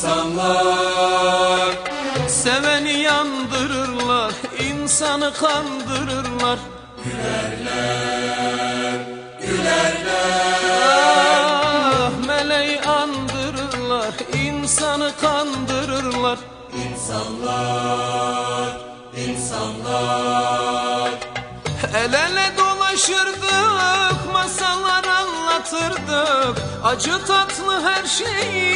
İnsanlar, Seveni yandırırlar, insanı kandırırlar. Ah, meleği andırırlar, insanı kandırırlar. İnsanlar, insanlar. El ele dolaşırdık, masallar anlatırdık. Acı tatlı her şeyi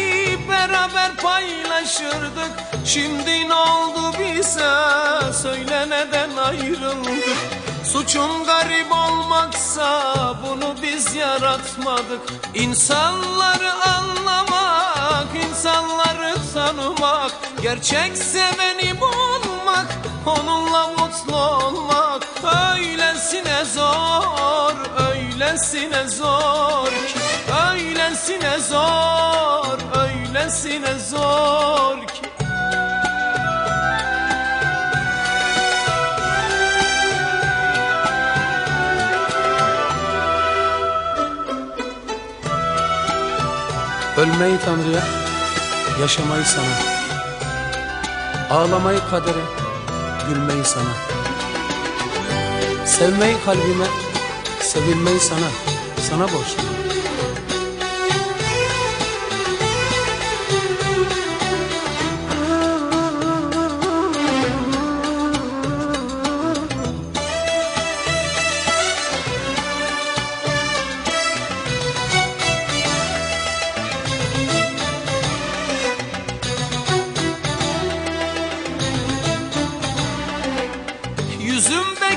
paylaşırdık Şimdi ne oldu bize, söyle neden ayrıldık? Suçun garip olmaksa bunu biz yaratmadık. İnsanları anlamak, insanları tanımak Gerçek seveni bulmak, onunla mutlu olmak. Öylesine zor, öylesine zor. Ki Öylesine zor, öylesine zor Ölmeyi Tanrı'ya, yaşamayı sana. Ağlamayı kadere, gülmeyi sana. Sevmeyi kalbime, sevilmeyi sana, sana borçluyum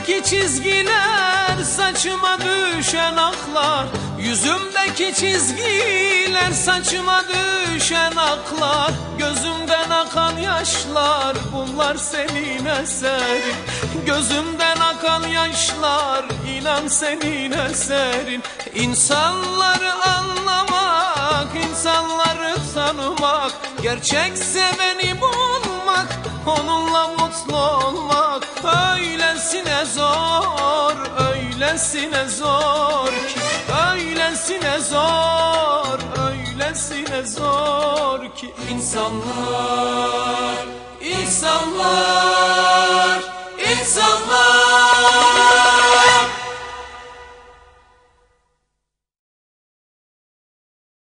Yüzümdeki çizgiler saçıma düşen aklar. Yüzümdeki çizgiler saçıma düşen aklar. Gözümden akan yaşlar bunlar senin eserin. Gözümden akan yaşlar inan senin eserin. İnsanları anlamak, insanları tanımak Gerçek seveni bulmak, onunla mutlu olmak Öylesine zor, öylesine zor ki Öylesine zor, öylesine zor ki İnsanlar, insanlar,